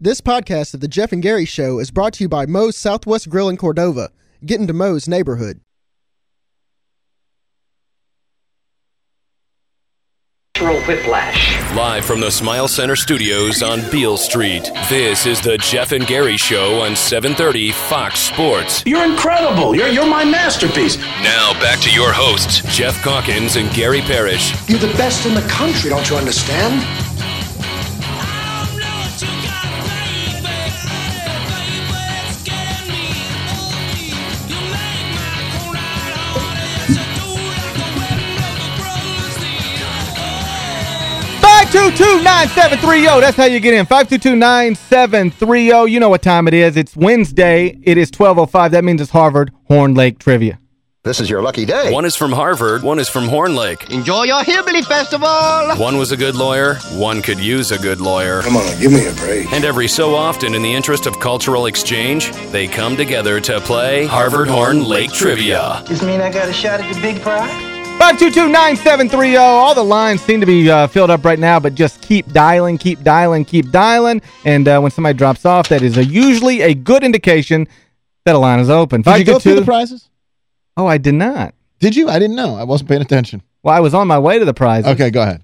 This podcast of the Geoff and Gary Show is brought to you by Moe's Southwest Grill in Cordova. Get into Moe's neighborhood. Whiplash. Live from the Smile Center Studios on Beale Street, this is the Geoff and Gary Show on 730 Fox Sports. You're incredible. You're, you're my masterpiece. Now back to your hosts, Geoff Calkins and Gary Parrish. You're the best in the country, don't you understand? Five two two nine seven three zero. That's how you get in. Five two two nine seven three zero. You know what time it is. It's Wednesday. It is 12.05. That means it's Harvard Horn Lake Trivia. This is your lucky day. One is from Harvard, one is from Horn Lake. Enjoy your hillbilly festival. One was a good lawyer, one could use a good lawyer. Come on, give me a break. And every so often, in the interest of cultural exchange, they come together to play Harvard Horn Lake Trivia. This mean I got a shot at the big prize? 522-9730. All the lines seem to be uh, filled up right now, but just keep dialing, keep dialing, keep dialing. And uh, when somebody drops off, that is a, usually a good indication that a line is open. Did you go through the 522 prizes? Oh, I did not. Did you? I didn't know. I wasn't paying attention. Well, I was on my way to the prizes. Okay, go ahead.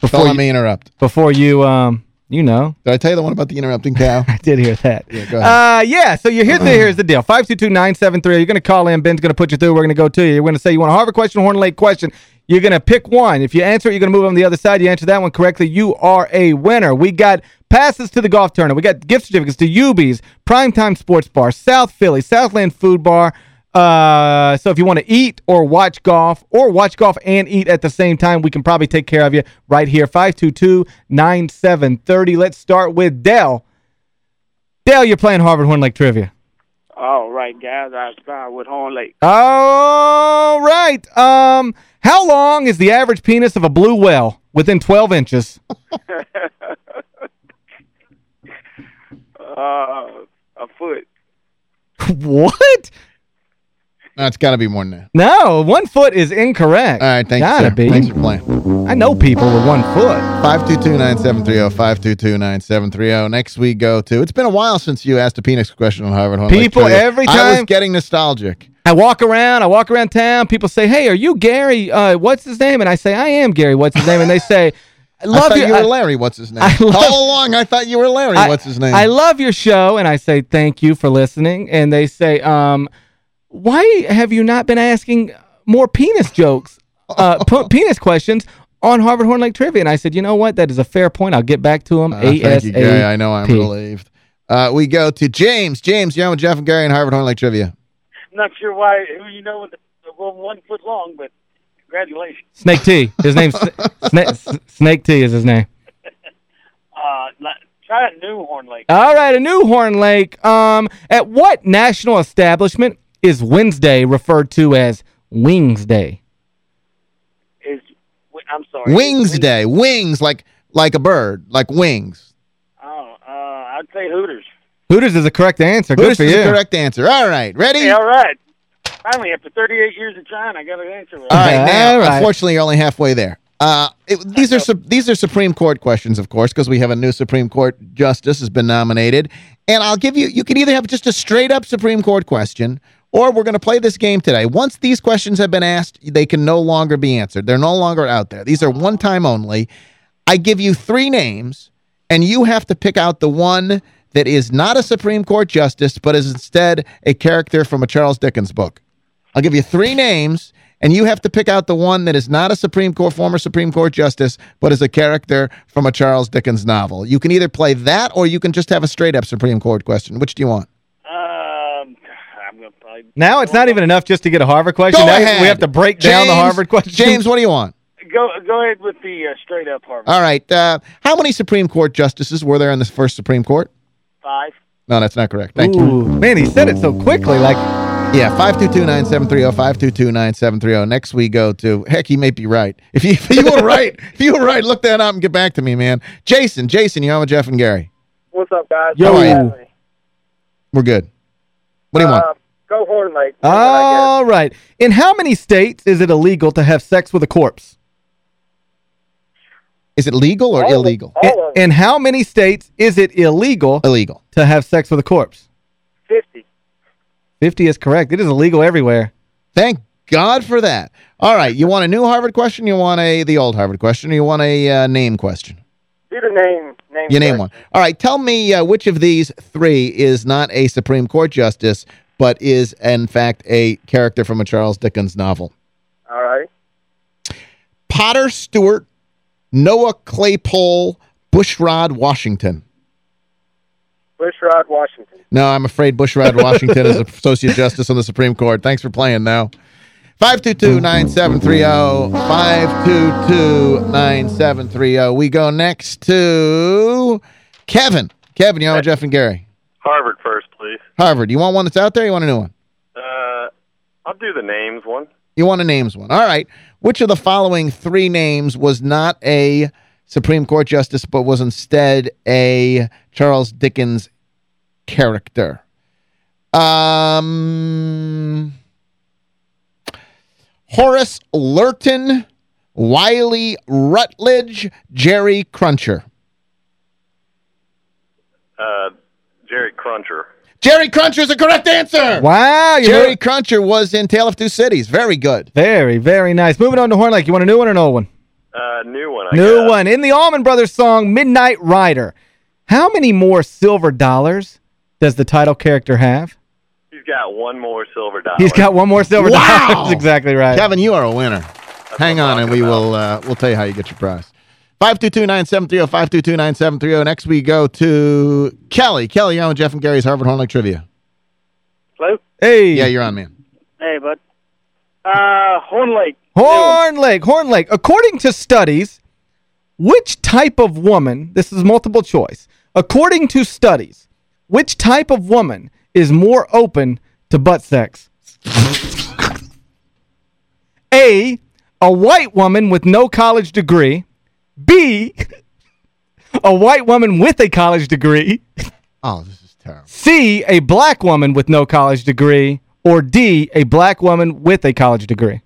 Before Don't let you- me interrupt. Before you, um, you know. Did I tell you the one about the interrupting cow? I did hear that. Yeah, go ahead. Uh, yeah, so you here's the, here's the deal. 522-973. You're going to call in. Ben's going to put you through. We're going to go to you. You're going to say you want a Harvard question, Horn Lake question. You're going to pick one. If you answer it, you're going to move on the other side. You answer that one correctly, you are a winner. We got passes to the golf tournament. We got gift certificates to UB's, Primetime Sports Bar, South Philly, Southland Food Bar. Uh, so if you want to eat or watch golf or watch golf and eat at the same time, we can probably take care of you right here. 522-9730. Let's start with Dell. Dale, you're playing Harvard Horn Lake Trivia. All right, guys. I start with Horn Lake. All right. Um, how long is the average penis of a blue whale? Within 12 inches. Uh, a foot. what? No, it's got to be more than that. No, one foot is incorrect. All right, thanks, Gotta sir. be. Thanks for playing. I know people with one foot. 522-9730, 522-9730. Next we go to, it's been a while since you asked a penis question on Harvard Horn People Trivia. every I was time- getting nostalgic. I walk around, I walk around town, people say, hey, are you Gary? Uh, what's his name? And I say, I am Gary. What's his name? And they say, I I love thought your- you were I- Larry. What's his name? I love- All along, I thought you were Larry. I- What's his name? I love your show, and I say thank you for listening. And they say, um, why have you not been asking more penis jokes, uh, penis questions on Harvard Horn Lake Trivia? And I said, you know what? That is a fair point. I'll get back to them. Uh, thank you, Gary. I know I'm relieved. Uh, we go to James. James, you're on with Geoff and Gary and Harvard Horn Lake Trivia. Not sure why who you know with the, the one one foot long, but congratulations. Snake T. His name's Snake, Snake T is his name. Uh, not, try a new Horn Lake. All right, a new Horn Lake. Um, at what national establishment is Wednesday referred to as Wings Day? Is I'm sorry. Wings Is- Day. Wings, like like a bird, like wings. Oh, uh, I'd say Hooters. Hooters is the correct answer. Hooters Good for is you. the correct answer. All right, ready? Hey, all right. Finally, after 38 years of trying, I got an answer right. All right, now, All right. unfortunately, you're only halfway there. Uh, it, these are su- these are Supreme Court questions, of course, because we have a new Supreme Court justice has been nominated. And I'll give you, you can either have just a straight-up Supreme Court question, or we're going to play this game today. Once these questions have been asked, they can no longer be answered. They're no longer out there. These are one time only. I give you three names, and you have to pick out the one that is not a Supreme Court justice, but is instead a character from a Charles Dickens book. I'll give you three names, and you have to pick out the one that is not a Supreme Court, former Supreme Court justice, but is a character from a Charles Dickens novel. You can either play that, or you can just have a straight-up Supreme Court question. Which do you want? I'm gonna probably Now it's not even enough just to get a Harvard question. Go now ahead. we have to break down the Harvard question. James, what do you want? go go ahead with the uh, straight up Harvard. All right. Uh, how many Supreme Court justices were there in the first Supreme Court? Five. No, that's not correct. Thank you. Man, he said it so quickly. Like, Yeah, 522-9730, 522-9730. Next we go to, heck, he may be right. If you, if you were right, if you were right, look that up and get back to me, man. Jason, Jason, you're on with Geoff and Gary? What's up, guys? Yo. How are you? We're good. What do you want? Go Horn Lake. all right. In how many states is it illegal to have sex with a corpse? Is it legal or All of- illegal? all In, of them. in how many states is it illegal Illegal. to have sex with a corpse? 50. 50 is correct. It is illegal everywhere. Thank God for that. All right, you want a new Harvard question? You want a the old Harvard question? Or you want a uh, name question? Do the name. name You name question. one. All right, tell me uh, which of these three is not a Supreme Court justice, but is, in fact, a character from a Charles Dickens novel. All right. Potter Stewart, Noah Claypole, Bushrod Washington. Bushrod, Washington. No, I'm afraid Bushrod Washington is a Associate Justice on the Supreme Court. Thanks for playing, though. 522-9730. 522-9730. We go next to Kevin. Kevin, you on with Geoff and Gary? Harvard first, please. Harvard, you want one that's out there? You want a new one? Uh, I'll do the names one. You want a names one. All right. Which of the following three names was not a Supreme Court justice, but was instead a Charles Dickens character? Um, Horace Lurton, Wiley Rutledge, Jerry Cruncher. Uh, Jerry Cruncher. Jerry Cruncher is the correct answer. Wow. Jerry know- Cruncher was in Tale of Two Cities. Very good. Very, very nice. Moving on to Horn Lake. You want a new one or an old one? Uh, new one. I New guess. one. In the Allman Brothers song, Midnight Rider, how many more silver dollars does the title character have? He's got one more silver dollar. He's got one more silver Wow. dollar. That's exactly right. Kevin, you are a winner. Hang on, and we about. will uh, we'll tell you how you get your prize. 522-9730, 522-9730. Next we go to Kelly. Kelly, you're on Geoff and Gary's Harvard Horn Lake Trivia. Hello? Hey. Yeah, you're on, man. Hey, bud. Uh, Horn Lake. Horn Lake, Horn Lake. According to studies, which type of woman, this is multiple choice, according to studies, which type of woman is more open to butt sex? A, a white woman with no college degree. B, a white woman with a college degree. Oh, this is terrible. C, a black woman with no college degree. Or D, a black woman with a college degree.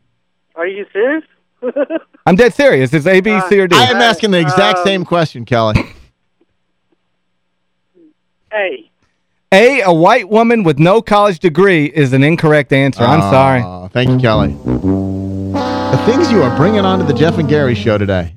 Are you serious? I'm dead serious. It's A, B, C, or D. I am asking the exact um, same question, Kelly. hey. A, a white woman with no college degree is an incorrect answer. I'm sorry. Oh, thank you, Kelly. The things you are bringing onto the Geoff and Gary show today.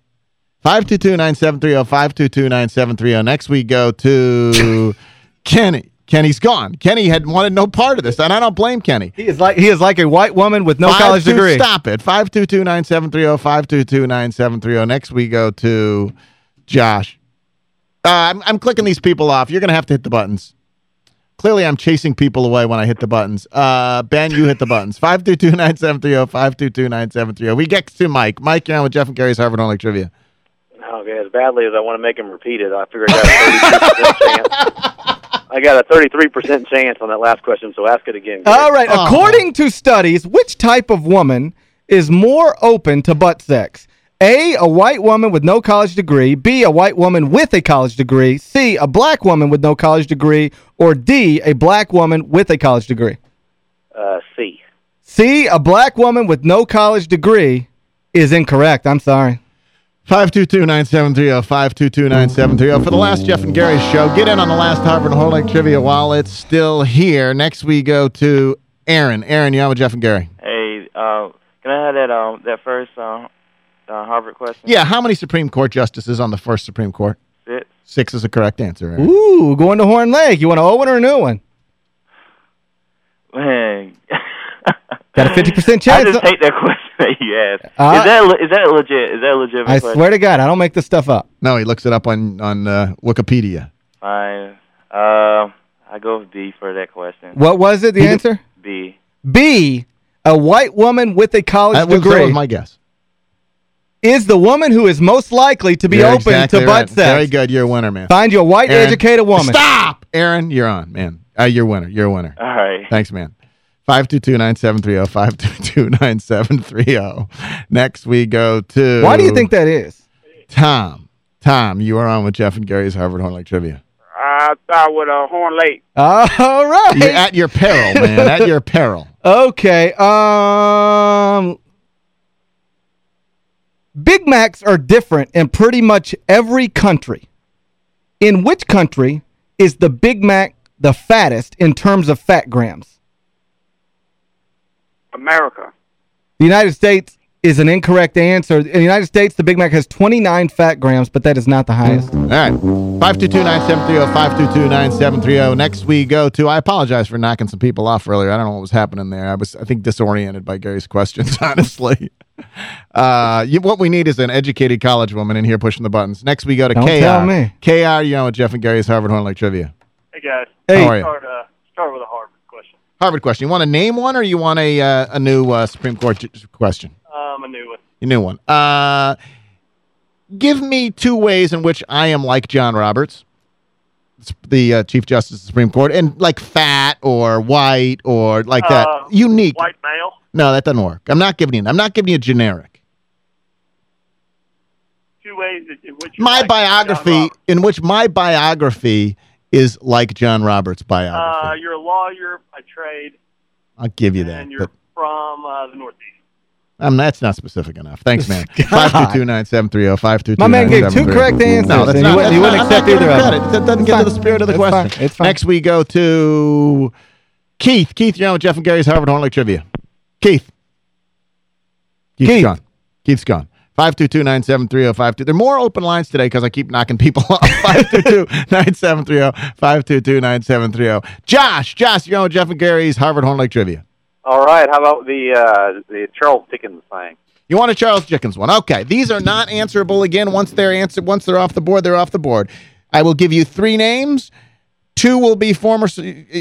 522-9730, 522-9730. Next we go to Kenny. Kenny's gone. Kenny had wanted no part of this, and I don't blame Kenny. He is like he is like a white woman with no Five college two- degree. Stop it. 522-9730, 522-9730. Next we go to Josh. Uh, I'm, I'm clicking these people off. You're going to have to hit the buttons. Clearly, I'm chasing people away when I hit the buttons. Uh, Ben, you hit the buttons. 522-9730, 522-9730. We get to Mike. Mike, you're on with Geoff and Gary's Harvard Only Trivia. Okay, as badly as I want to make him repeat it, I figure I got a 33% chance. I got a 33% chance on that last question, so ask it again. Gary. All right. Oh. According to studies, which type of woman is more open to butt sex? A, a white woman with no college degree. B, a white woman with a college degree. C, a black woman with no college degree. Or D, a black woman with a college degree. Uh, C. C, a black woman with no college degree is incorrect. I'm sorry. 522-9730, 522-9730. For the last Geoff and Gary show, get in on the last Harvard Horn Lake Trivia while it's still here. Next we go to Aaron. Aaron, you're on with Geoff and Gary. Hey, uh, can I have that um that first uh, uh Harvard question? Yeah, how many Supreme Court justices on the first Supreme Court? Six. Six is the correct answer. Aaron. Ooh, going to Horn Lake. You want an old one or a new one? Man. Got a 50% chance. I chance. just hate that question that you asked. Uh, is that le- is that legit? Is that a legitimate I question? swear to God, I don't make this stuff up. No, he looks it up on on uh, Wikipedia. Fine. Uh, I go with B for that question. What was it, the answer? B. B, a white woman with a college That was, that degree was my guess. is the woman who is most likely to be You're open exactly to right. butt sex. Very good. You're a winner, man. Find you a white, Aaron, educated woman. Stop! Aaron, you're on, man. Uh, you're a winner. You're a winner. All right. Thanks, man. 522-9730, 522-9730. Next we go to... Why do you think that is? Tom. Tom, you are on with Geoff and Gary's Harvard Horn Lake Trivia. I thought with a Horn Lake. All right. You're at your peril, man. At your peril. Okay. Um Big Macs are different in pretty much every country. In which country is the Big Mac the fattest in terms of fat grams? America. The United States is an incorrect answer. In the United States, the Big Mac has 29 fat grams, but that is not the highest. All right. 522-9730, 522-9730. Next we go to, I apologize for knocking some people off earlier. I don't know what was happening there. I was, I think, disoriented by Gary's questions, honestly. Uh, you, what we need is an educated college woman in here pushing the buttons. Next we go to Don't KR. tell me. KR, you know, with Geoff and Gary's Harvard Horn Lake Trivia. Hey guys. Hey. How are you? Start uh, start with a Harvard question. Harvard question. You want to name one or you want a uh, a new uh, Supreme Court question? Um, a new one. A new one. Uh, give me two ways in which I am like John Roberts, the uh, Chief Justice of the Supreme Court, and like fat or white or like that. Uh, Unique. White male. No, that doesn't work. I'm not giving you. I'm not giving you a generic. Two ways in which My like biography, in which my biography is like John Roberts' biography. Uh, you're a lawyer by trade, I'll give you that. and you're But from uh, the Northeast. um, that's not specific enough. Thanks, man. Five two two nine seven three zero. Five two two. My man gave two correct answers, No, that's and not. he wouldn't- wouldn't accept I'm not giving either of credit. them. That doesn't It's get to the spirit of the It's fine. question. It's fine. Next, we go to Keith. Keith, you're on with Geoff and Gary's Harvard Horn Lake Trivia. Keith. Keith's Keith. gone. Keith's gone. 522-9730-52. There are more open lines today because I keep knocking people off. 522-9730, 522-9730. Josh, Josh, you're on with Geoff and Gary's Harvard Horn Lake Trivia. All right. How about the uh, the Charles Dickens thing? You want a Charles Dickens one. Okay. These are not answerable again. Once they're answered, once they're off the board, they're off the board. I will give you three names. Two will be former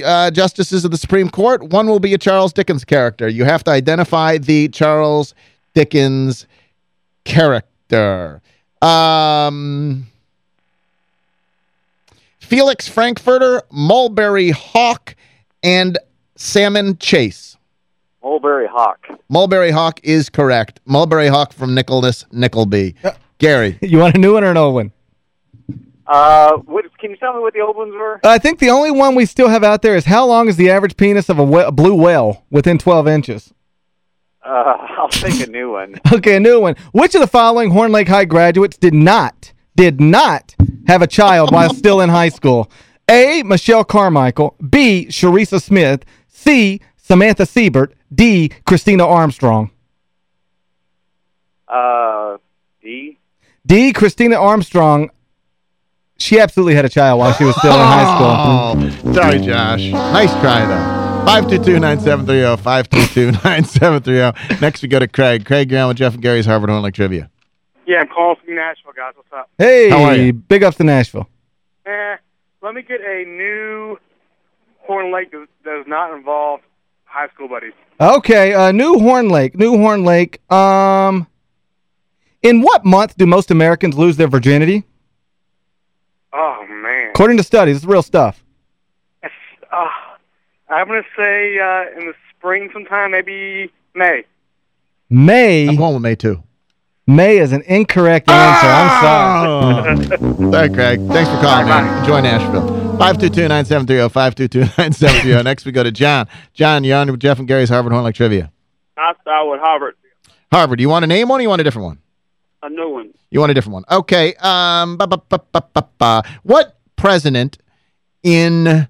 uh, justices of the Supreme Court. One will be a Charles Dickens character. You have to identify the Charles Dickens character. Um, Felix Frankfurter, Mulberry Hawk, and Salmon Chase. Mulberry Hawk. Mulberry Hawk is correct. Mulberry Hawk from Nicholas Nickleby. Gary. You want a new one or an old one? Uh, what, can you tell me what the old ones were? I think the only one we still have out there is how long is the average penis of a, wh a blue whale within 12 inches? Uh, I'll take a new one. Okay, a new one. Which of the following Horn Lake High graduates did not, did not have a child while still in high school? A. Michelle Carmichael. B. Sharisa Smith. C. Samantha Siebert. D. Christina Armstrong. Uh, D. D. Christina Armstrong. She absolutely had a child while she was still in high school. Oh, sorry, Josh. Nice try, though. 522-9730, 522-9730. Next, we go to Craig. Craig, you're on with Geoff and Gary's Harvard Horn Lake Trivia. Yeah, I'm calling from Nashville, guys. What's up? Hey, How are you? big ups to Nashville. Eh, let me get a new Horn Lake that does not involve high school buddies. Okay, uh, New Horn Lake. New Horn Lake. Um, in what month do most Americans lose their virginity? Oh, man. According to studies, it's real stuff. It's, uh, I'm going to say uh, in the spring sometime, maybe May. May. I'm going with May, too. May is an incorrect answer. I'm sorry. Sorry, Craig. Thanks for calling, man. Enjoy Nashville. 522-9730, 522-9730. Next, we go to John. John, you're on with Geoff and Gary's Harvard Horn Lake Trivia. I thought with Harvard. Harvard, do you want a name one or you want a different one? A new one. You want a different one. Okay. Um, ba, ba, ba, ba, ba, ba. What president in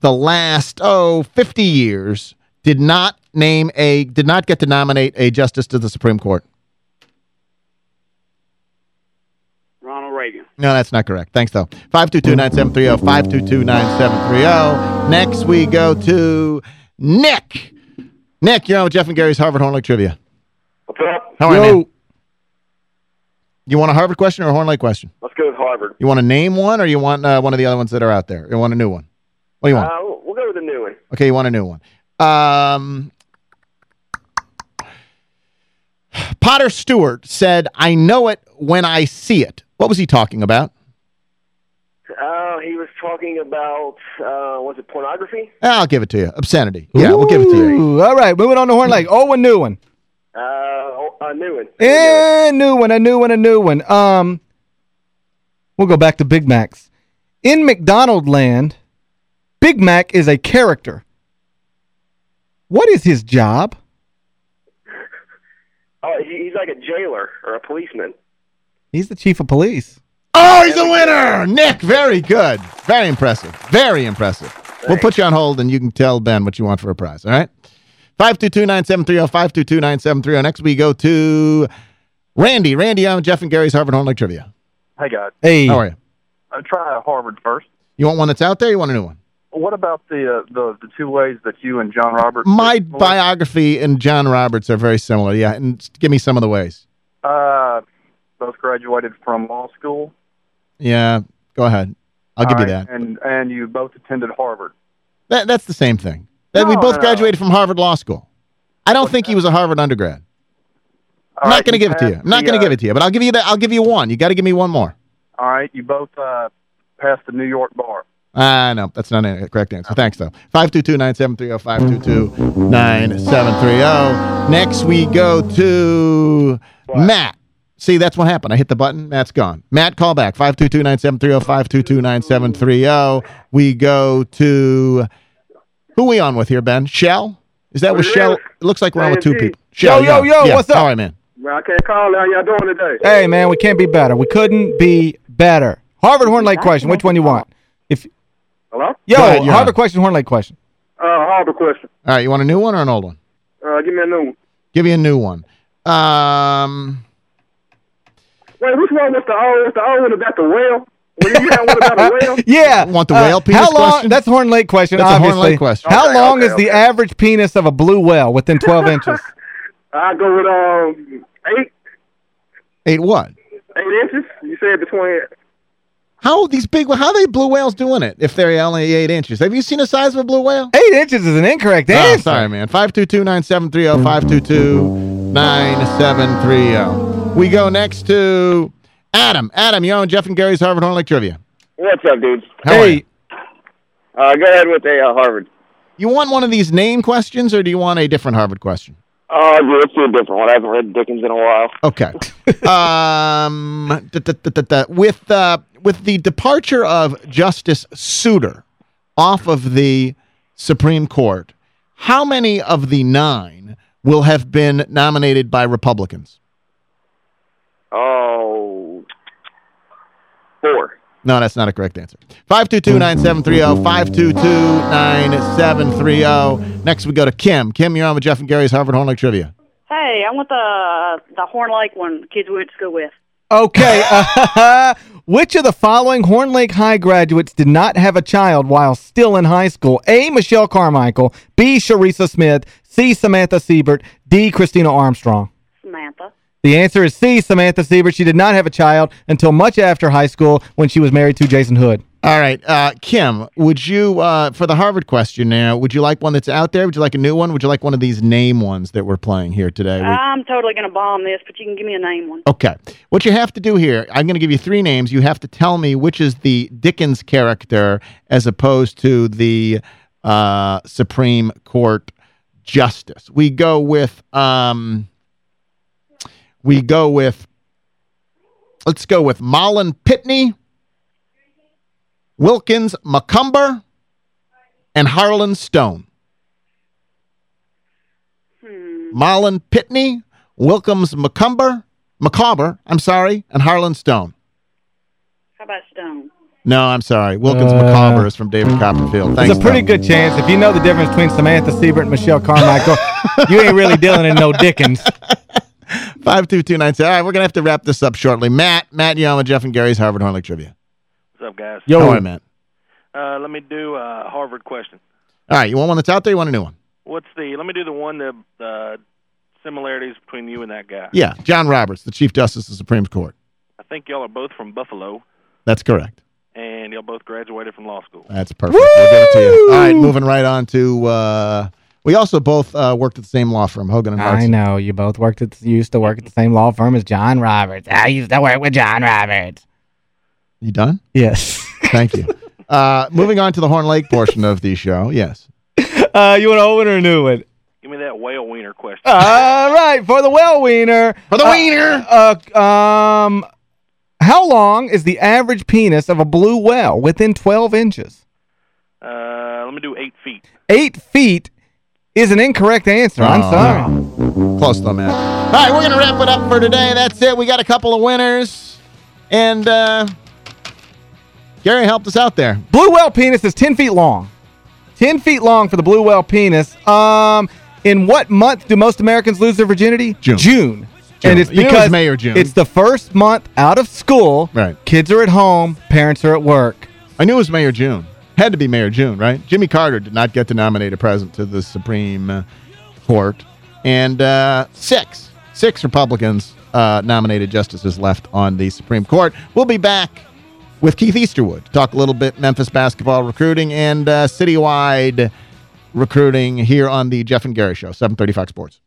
the last, oh, 50 years did not name a, did not get to nominate a justice to the Supreme Court? Ronald Reagan. No, that's not correct. Thanks, though. 522-9730, 522-9730. Next, we go to Nick. Nick, you're on with Geoff and Gary's Harvard Horn Lake Trivia. What's up? How are you, man? You want a Harvard question or a Horn Lake question? Let's go with Harvard. You want to name one or you want uh, one of the other ones that are out there? You want a new one? What do you want? Uh, we'll go with the new one. Okay, you want a new one. Um, Potter Stewart said, I know it when I see it. What was he talking about? Uh, he was talking about, uh, was it pornography? I'll give it to you. Obscenity. Yeah, we'll give it to you. All right, moving on to Horn Lake. Oh, a new one. Uh, oh, a new one. Eh, new one, a new one, a new one. Um, We'll go back to Big Macs. In McDonald land, Big Mac is a character. What is his job? Oh, he's like a jailer or a policeman. He's the chief of police. Oh, he's a winner! Nick, very good. Very impressive. Very impressive. We'll put you on hold, and you can tell Ben what you want for a prize, all right? 522-9730, 522-9730. Next we go to Randy. Randy I'm Geoff and Gary's Harvard Horn Lake Trivia. Hey, guys. Hey. How are you? I'll try Harvard first. You want one that's out there you want a new one? What about the uh, the the two ways that you and John Roberts? My biography and John Roberts are very similar, yeah. And give me some of the ways. Uh, both graduated from law school. Yeah, go ahead. I'll give All you that. And and you both attended Harvard. that. That's the same thing. That we both no. graduated from Harvard Law School. I don't think he was a Harvard undergrad. I'm All not right, going to give it to you. I'm not going to uh, give it to you, but I'll give you that. I'll give you one. You got to give me one more. All right, you both uh, passed the New York bar. Ah, no, that's not a correct answer. Thanks, though. 522-9730, 522-9730. oh. Next, we go to Matt. See, that's what happened. I hit the button. Matt's gone. Matt, call back. 522-9730, 522-9730. oh. We go to... Who we on with here, Ben? Shell? Is that with Oh, Shell? It looks like we're on with two people. Shell, yo, yo, yeah. what's up? All right, man. Well, I can't call. How y'all doing today? Hey, man, we can't be better. We couldn't be better. Harvard Horn Lake question. Which one you want? If Hello? Yo, Go ahead, you're Harvard question, Horn Lake question. Uh, Harvard question. All right, you want a new one or an old one? Uh, give me a new one. Give you a new one. Um... Wait, which one was the old? Was the old one about the whale? Well, you had one about a whale? Yeah. Want the uh, whale penis How long? question? That's a Horn Lake question, That's a Horn. Lake question. How Okay, long okay, is the average penis of a blue whale within 12 inches? I go with um eight Eight what? eight inches. You said between. How these big? How are they blue whales doing it? If they're only eight inches, have you seen the size of a blue whale? Eight inches is an incorrect Oh, answer. sorry, man. Five two two nine seven three zero five two two nine seven three zero. We go next to Adam. Adam, you on Geoff and Gary's Harvard Horn Lake Trivia? What's up, dudes? How are you? Hey, Uh, go ahead with a uh, Harvard. You want one of these name questions, or do you want a different Harvard question? Oh, yeah, let's do a different one. I haven't read Dickens in a while. Okay. um, da, da, da, da, da. With uh, with the departure of Justice Souter off of the Supreme Court, how many of the nine will have been nominated by Republicans? Oh, four. No, that's not a correct answer. 522-9730, 522-9730. Next we go to Kim. Kim, you're on with Geoff and Gary's Harvard Horn Lake Trivia. Hey, I want the the Horn Lake one. Kids we went to school with. okay. uh, which of the following Horn Lake High graduates did not have a child while still in high school? A. Michelle Carmichael. B. Sharisa Smith. C. Samantha Siebert. D. Christina Armstrong. Samantha. The answer is C. Samantha Siebert. She did not have a child until much after high school when she was married to Jason Hood. All right. Uh, Kim, would you, uh, for the Harvard question now, would you like one that's out there? Would you like a new one? Would you like one of these name ones that we're playing here today? We- I'm totally going to bomb this, but you can give me a name one. okay. What you have to do here, I'm going to give you three names. You have to tell me which is the Dickens character as opposed to the uh, Supreme Court justice. We go with, um, we go with, let's go with Mahlon Pitney, Wilkins McCumber, and Harlan Stone. Mahlon Pitney, Wilkins McCumber, Micawber, I'm sorry, and Harlan Stone. How about Stone? No, I'm sorry. Wilkins Uh, Micawber is from David Copperfield. Thanks, There's a pretty Tom. good chance. If you know the difference between Samantha Siebert and Michelle Carmichael, you ain't really dealing in no Dickens. 52297. All right, we're going to have to wrap this up shortly. Matt, Matt Young with Geoff and Gary's Harvard Horn Lake Trivia. What's up, guys? Yo. How are you, Matt? Uh, let me do a Harvard question. All right, you want one that's out there? You want a new one? What's the? Let me do the one the uh, similarities between you and that guy. Yeah, John Roberts, the Chief Justice of the Supreme Court. I think y'all are both from Buffalo, That's correct. and y'all both graduated from law school. That's perfect. We'll give it to you. All right, moving right on to, uh, we also both uh, worked at the same law firm, Hogan and Hartson. I know. You both worked at you used to work at the same law firm as John Roberts. I used to work with John Roberts. You done? Yes. Thank you. Uh, moving on to the Horn Lake portion of the show. Yes. Uh, you want an old one or a new one? Give me that whale wiener question. All right, for the whale wiener. For the uh, wiener. Uh, um, how long is the average penis of a blue whale within 12 inches? Uh, let me do eight feet. Eight feet is an incorrect answer. I'm sorry. Close though, man. All right, we're going to wrap it up for today. That's it. We got a couple of winners. And uh, Gary helped us out there. Blue whale penis is 10 feet long. 10 feet long for the blue whale penis. Um, in what month do most Americans lose their virginity? June. June. June. And it's it because May or June. it's the first month out of school. Right. Kids are at home. Parents are at work. I knew it was May or June. Had to be May or June, right? Jimmy Carter did not get to nominate a president to the Supreme uh, Court. And uh, six, six Republicans uh, nominated justices left on the Supreme Court. We'll be back with Keith Easterwood talk a little bit Memphis basketball recruiting and uh, citywide recruiting here on the Geoff and Gary Show, 730 Fox Sports.